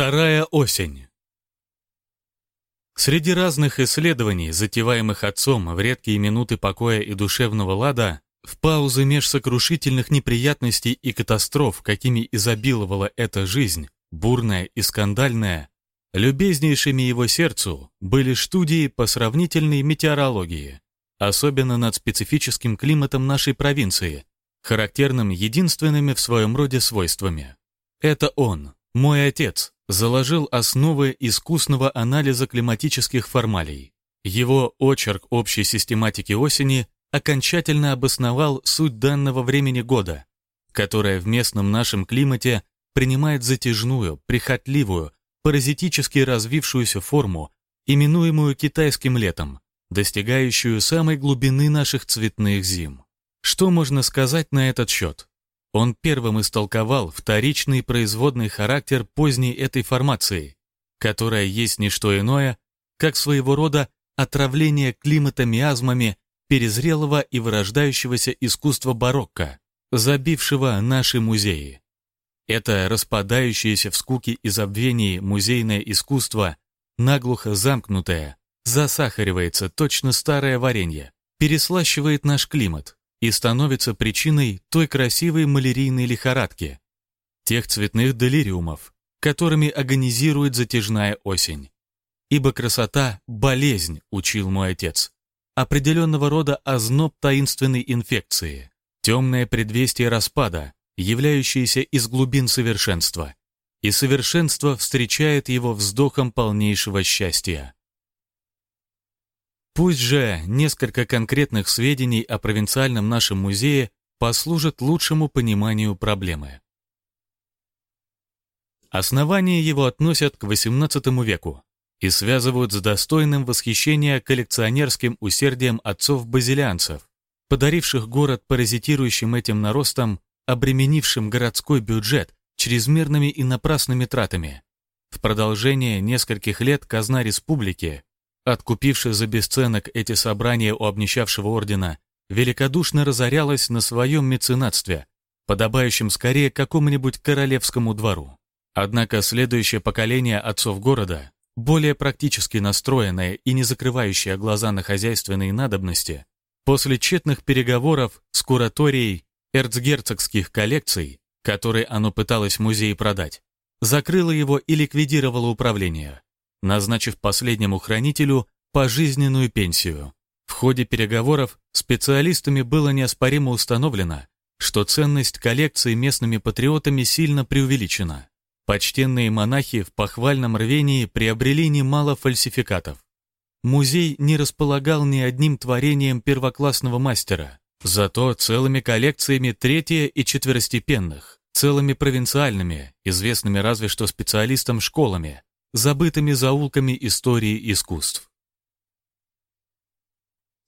Вторая осень. Среди разных исследований, затеваемых отцом в редкие минуты покоя и душевного лада, в паузы меж сокрушительных неприятностей и катастроф, какими изобиловала эта жизнь, бурная и скандальная, любезнейшими его сердцу были студии по сравнительной метеорологии, особенно над специфическим климатом нашей провинции, характерным единственными в своем роде свойствами. Это он, мой отец, заложил основы искусного анализа климатических формалей. Его очерк общей систематики осени окончательно обосновал суть данного времени года, которая в местном нашем климате принимает затяжную, прихотливую, паразитически развившуюся форму, именуемую китайским летом, достигающую самой глубины наших цветных зим. Что можно сказать на этот счет? Он первым истолковал вторичный производный характер поздней этой формации, которая есть не что иное, как своего рода отравление климата миазмами перезрелого и вырождающегося искусства барокко, забившего наши музеи. Это распадающееся в скуке и забвении музейное искусство, наглухо замкнутое, засахаривается точно старое варенье, переслащивает наш климат, и становится причиной той красивой малярийной лихорадки, тех цветных делириумов, которыми агонизирует затяжная осень. Ибо красота — болезнь, учил мой отец, определенного рода озноб таинственной инфекции, темное предвестие распада, являющееся из глубин совершенства, и совершенство встречает его вздохом полнейшего счастья. Пусть же несколько конкретных сведений о провинциальном нашем музее послужат лучшему пониманию проблемы. Основания его относят к XVIII веку и связывают с достойным восхищения коллекционерским усердием отцов-базилианцев, подаривших город паразитирующим этим наростом, обременившим городской бюджет чрезмерными и напрасными тратами. В продолжение нескольких лет казна республики откупившая за бесценок эти собрания у обнищавшего ордена, великодушно разорялась на своем меценатстве, подобающем скорее какому-нибудь королевскому двору. Однако следующее поколение отцов города, более практически настроенное и не закрывающее глаза на хозяйственные надобности, после тщетных переговоров с кураторией эрцгерцогских коллекций, которые оно пыталось в музее продать, закрыло его и ликвидировало управление назначив последнему хранителю пожизненную пенсию. В ходе переговоров специалистами было неоспоримо установлено, что ценность коллекции местными патриотами сильно преувеличена. Почтенные монахи в похвальном рвении приобрели немало фальсификатов. Музей не располагал ни одним творением первоклассного мастера, зато целыми коллекциями третье- и четверостепенных, целыми провинциальными, известными разве что специалистам школами, забытыми заулками истории искусств.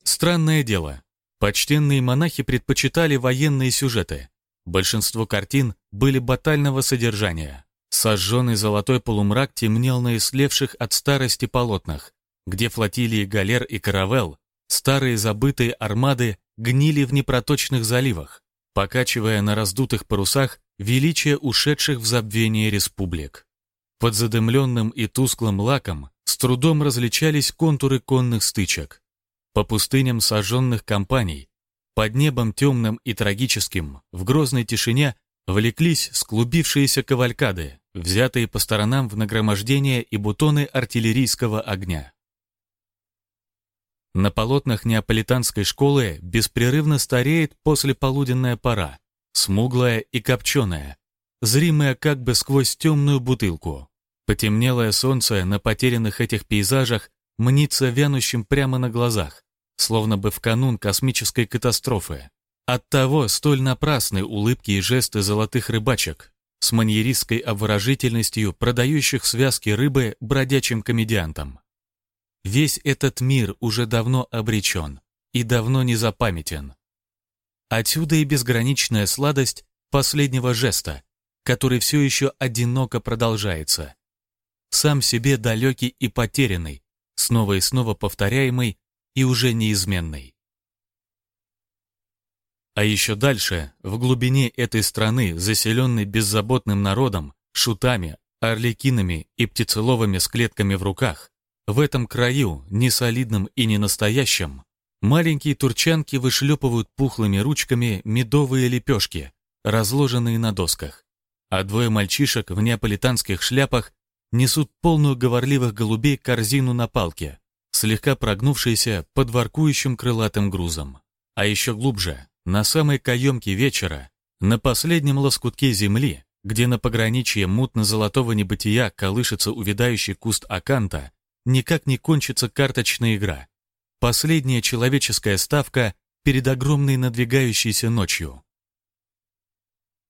Странное дело. Почтенные монахи предпочитали военные сюжеты. Большинство картин были батального содержания. Сожженный золотой полумрак темнел на ислевших от старости полотнах, где флотилии галер и каравелл, старые забытые армады гнили в непроточных заливах, покачивая на раздутых парусах величие ушедших в забвение республик. Под задымленным и тусклым лаком с трудом различались контуры конных стычек. По пустыням сожженных компаний, под небом темным и трагическим, в грозной тишине влеклись склубившиеся кавалькады, взятые по сторонам в нагромождение и бутоны артиллерийского огня. На полотнах неаполитанской школы беспрерывно стареет послеполуденная пора, смуглая и копченая, зримая как бы сквозь темную бутылку. Потемнелое солнце на потерянных этих пейзажах мнится вянущим прямо на глазах, словно бы в канун космической катастрофы. Оттого столь напрасны улыбки и жесты золотых рыбачек с маньеристской обворожительностью продающих связки рыбы бродячим комедиантам. Весь этот мир уже давно обречен и давно не запамятен. Отсюда и безграничная сладость последнего жеста, который все еще одиноко продолжается сам себе далекий и потерянный, снова и снова повторяемый и уже неизменный. А еще дальше, в глубине этой страны, заселенной беззаботным народом, шутами, орликинами и птицеловыми с клетками в руках, в этом краю, не солидном и не настоящем, маленькие турчанки вышлепывают пухлыми ручками медовые лепешки, разложенные на досках, а двое мальчишек в неаполитанских шляпах несут полную говорливых голубей корзину на палке, слегка прогнувшейся под воркующим крылатым грузом. А еще глубже, на самой каемке вечера, на последнем лоскутке земли, где на пограничье мутно-золотого небытия колышется увядающий куст аканта, никак не кончится карточная игра. Последняя человеческая ставка перед огромной надвигающейся ночью.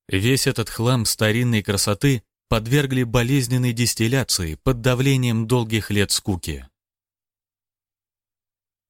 Весь этот хлам старинной красоты подвергли болезненной дистилляции под давлением долгих лет скуки.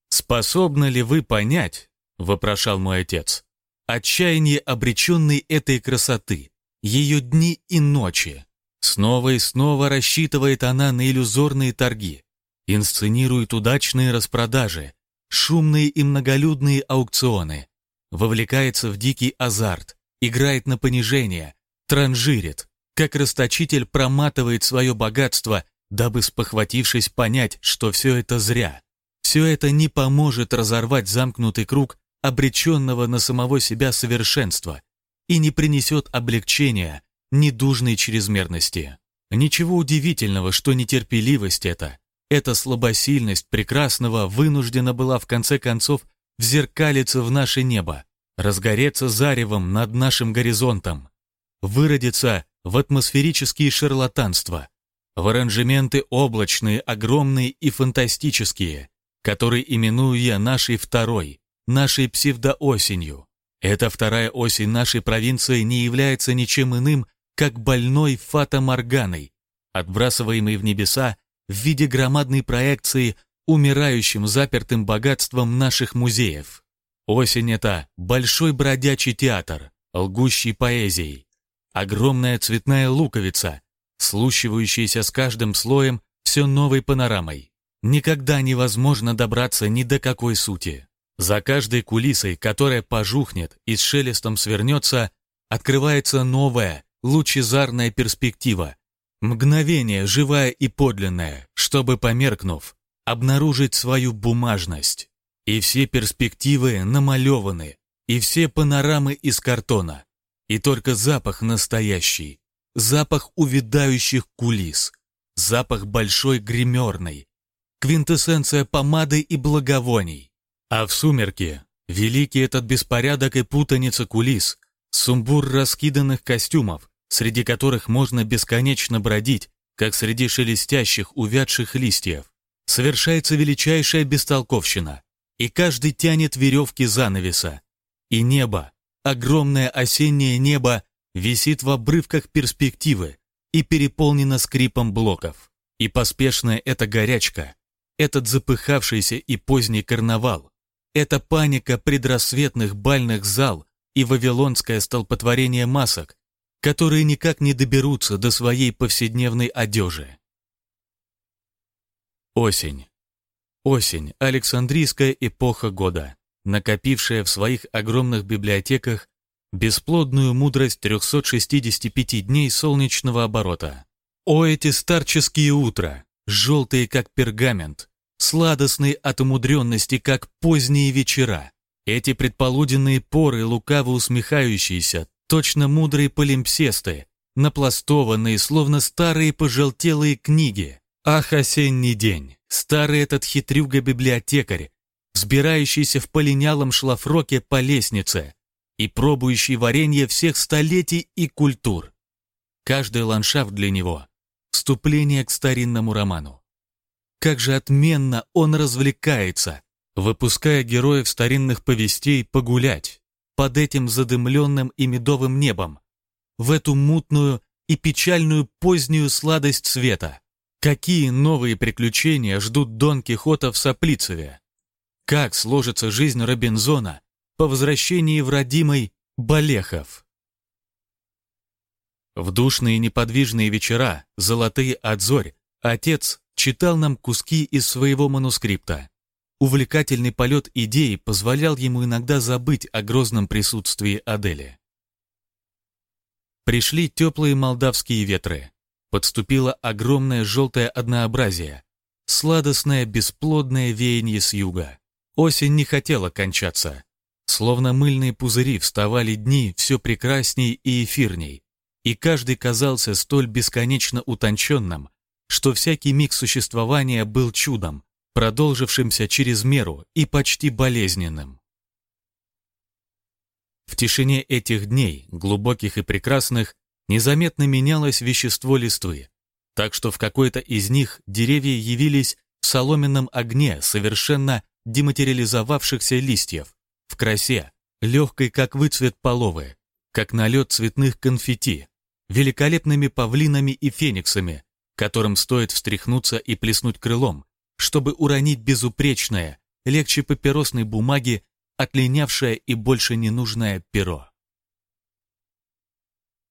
«Способны ли вы понять, — вопрошал мой отец, — отчаяние обреченной этой красоты, ее дни и ночи? Снова и снова рассчитывает она на иллюзорные торги, инсценирует удачные распродажи, шумные и многолюдные аукционы, вовлекается в дикий азарт, играет на понижение, транжирит, как расточитель проматывает свое богатство, дабы спохватившись понять, что все это зря. Все это не поможет разорвать замкнутый круг обреченного на самого себя совершенства и не принесет облегчения недужной чрезмерности. Ничего удивительного, что нетерпеливость эта, эта слабосильность прекрасного вынуждена была в конце концов взеркалиться в наше небо, разгореться заревом над нашим горизонтом, выродиться в атмосферические шарлатанства, в аранжементы облачные, огромные и фантастические, который именую я нашей второй, нашей псевдоосенью. Эта вторая осень нашей провинции не является ничем иным, как больной фата-морганой, отбрасываемой в небеса в виде громадной проекции умирающим запертым богатством наших музеев. Осень — это большой бродячий театр, лгущий поэзией, огромная цветная луковица, слущивающаяся с каждым слоем все новой панорамой. Никогда невозможно добраться ни до какой сути. За каждой кулисой, которая пожухнет и с шелестом свернется, открывается новая, лучезарная перспектива. Мгновение, живая и подлинное, чтобы, померкнув, обнаружить свою бумажность. И все перспективы намалеваны, и все панорамы из картона. И только запах настоящий, запах увядающих кулис, запах большой гримерной, квинтэссенция помады и благовоний. А в сумерке великий этот беспорядок и путаница кулис, сумбур раскиданных костюмов, среди которых можно бесконечно бродить, как среди шелестящих, увядших листьев, совершается величайшая бестолковщина, и каждый тянет веревки занавеса. И небо, огромное осеннее небо, висит в обрывках перспективы и переполнено скрипом блоков. И поспешная эта горячка, этот запыхавшийся и поздний карнавал, эта паника предрассветных бальных зал и вавилонское столпотворение масок, которые никак не доберутся до своей повседневной одежи. Осень. Осень – Александрийская эпоха года, накопившая в своих огромных библиотеках бесплодную мудрость 365 дней солнечного оборота. О, эти старческие утра, желтые как пергамент, сладостные от умудренности, как поздние вечера. Эти предполуденные поры, лукаво усмехающиеся, точно мудрые полимпсесты, напластованные, словно старые пожелтелые книги. Ах, осенний день! Старый этот хитрюга-библиотекарь, взбирающийся в полинялом шлафроке по лестнице и пробующий варенье всех столетий и культур. Каждый ландшафт для него — вступление к старинному роману. Как же отменно он развлекается, выпуская героев старинных повестей погулять под этим задымленным и медовым небом, в эту мутную и печальную позднюю сладость света. Какие новые приключения ждут Дон Кихота в Саплицеве? Как сложится жизнь Робинзона по возвращении в родимый Балехов? В душные неподвижные вечера, золотые от зорь, отец читал нам куски из своего манускрипта. Увлекательный полет идей позволял ему иногда забыть о грозном присутствии Адели. Пришли теплые молдавские ветры. подступило огромное желтое однообразие, сладостное бесплодное веяние с юга. Осень не хотела кончаться. Словно мыльные пузыри вставали дни все прекрасней и эфирней, и каждый казался столь бесконечно утонченным, что всякий миг существования был чудом, продолжившимся через меру и почти болезненным. В тишине этих дней, глубоких и прекрасных, незаметно менялось вещество листвы, так что в какой-то из них деревья явились в соломенном огне совершенно дематериализовавшихся листьев, в красе, легкой, как выцвет половы, как налет цветных конфетти, великолепными павлинами и фениксами, которым стоит встряхнуться и плеснуть крылом, чтобы уронить безупречное, легче папиросной бумаги, отлинявшее и больше ненужное перо.